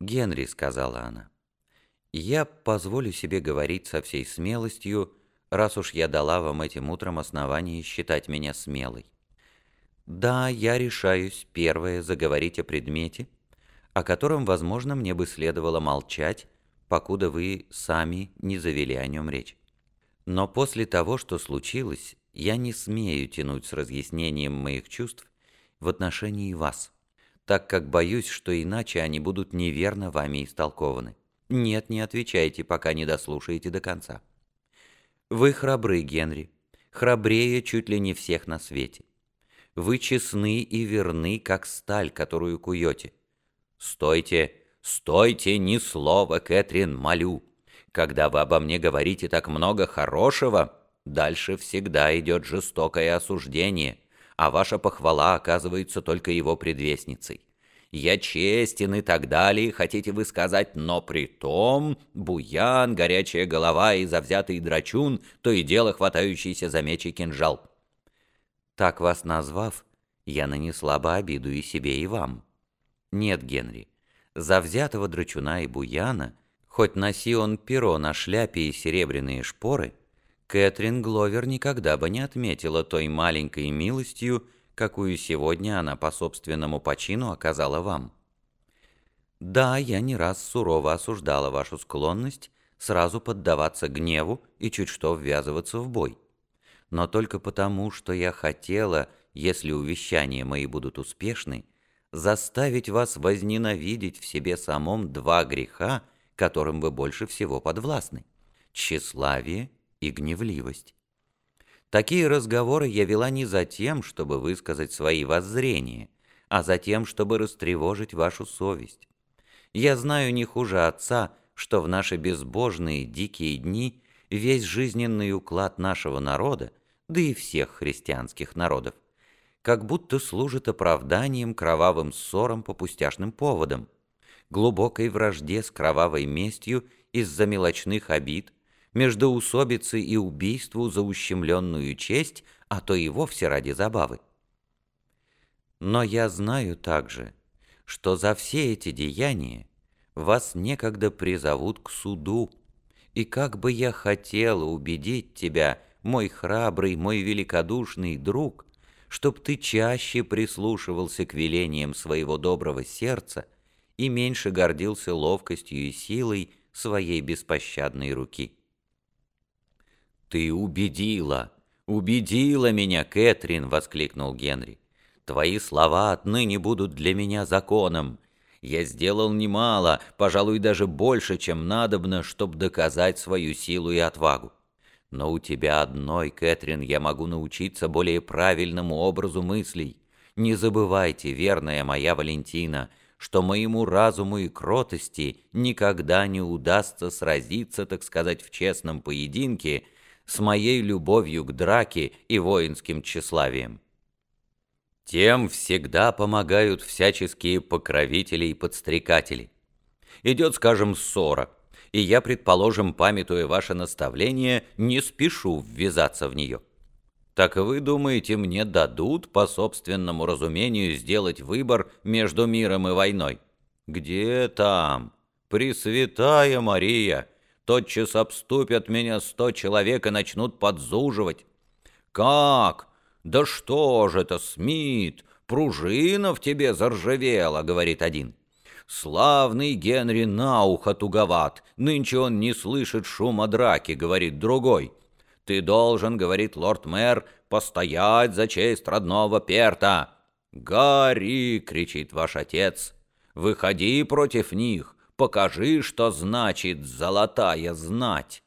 «Генри», — сказала она, — «я позволю себе говорить со всей смелостью, раз уж я дала вам этим утром основание считать меня смелой. Да, я решаюсь первое заговорить о предмете, о котором, возможно, мне бы следовало молчать, покуда вы сами не завели о нем речь. Но после того, что случилось, я не смею тянуть с разъяснением моих чувств в отношении вас» так как боюсь, что иначе они будут неверно вами истолкованы. Нет, не отвечайте, пока не дослушаете до конца. Вы храбры, Генри, храбрее чуть ли не всех на свете. Вы честны и верны, как сталь, которую куете. Стойте, стойте, ни слова, Кэтрин, молю. Когда вы обо мне говорите так много хорошего, дальше всегда идет жестокое осуждение – а ваша похвала оказывается только его предвестницей. Я честен и так далее, хотите вы сказать, но при том буян, горячая голова и завзятый драчун, то и дело хватающийся за меч и кинжал. Так вас назвав, я нанесла бы обиду и себе, и вам. Нет, Генри, завзятого драчуна и буяна, хоть носи он перо на шляпе и серебряные шпоры, Кэтрин Гловер никогда бы не отметила той маленькой милостью, какую сегодня она по собственному почину оказала вам. Да, я не раз сурово осуждала вашу склонность сразу поддаваться гневу и чуть что ввязываться в бой. Но только потому, что я хотела, если увещания мои будут успешны, заставить вас возненавидеть в себе самом два греха, которым вы больше всего подвластны – тщеславие и гневливость. Такие разговоры я вела не за тем, чтобы высказать свои воззрения, а за тем, чтобы растревожить вашу совесть. Я знаю не хуже отца, что в наши безбожные дикие дни весь жизненный уклад нашего народа, да и всех христианских народов, как будто служит оправданием кровавым ссорам по пустяшным поводам, глубокой вражде с кровавой местью из-за мелочных обид, междоусобицы и убийству за ущемленную честь, а то и вовсе ради забавы. Но я знаю также, что за все эти деяния вас некогда призовут к суду, и как бы я хотела убедить тебя, мой храбрый, мой великодушный друг, чтоб ты чаще прислушивался к велениям своего доброго сердца и меньше гордился ловкостью и силой своей беспощадной руки. «Ты убедила, убедила меня, Кэтрин!» — воскликнул Генри. «Твои слова отныне будут для меня законом. Я сделал немало, пожалуй, даже больше, чем надобно, чтобы доказать свою силу и отвагу. Но у тебя одной, Кэтрин, я могу научиться более правильному образу мыслей. Не забывайте, верная моя Валентина, что моему разуму и кротости никогда не удастся сразиться, так сказать, в честном поединке — с моей любовью к драке и воинским тщеславием. Тем всегда помогают всяческие покровители и подстрекатели. Идет, скажем, ссора, и я, предположим, памятуя ваше наставление, не спешу ввязаться в нее. Так вы думаете, мне дадут, по собственному разумению, сделать выбор между миром и войной? Где там? Пресвятая Мария! Тотчас обступят меня сто человек и начнут подзуживать. «Как? Да что же это, Смит? Пружина в тебе заржавела», — говорит один. «Славный Генри на ухо туговат, нынче он не слышит шума драки», — говорит другой. «Ты должен, — говорит лорд-мэр, — постоять за честь родного Перта». «Гори!» — кричит ваш отец. «Выходи против них, Покажи, что значит золотая знать.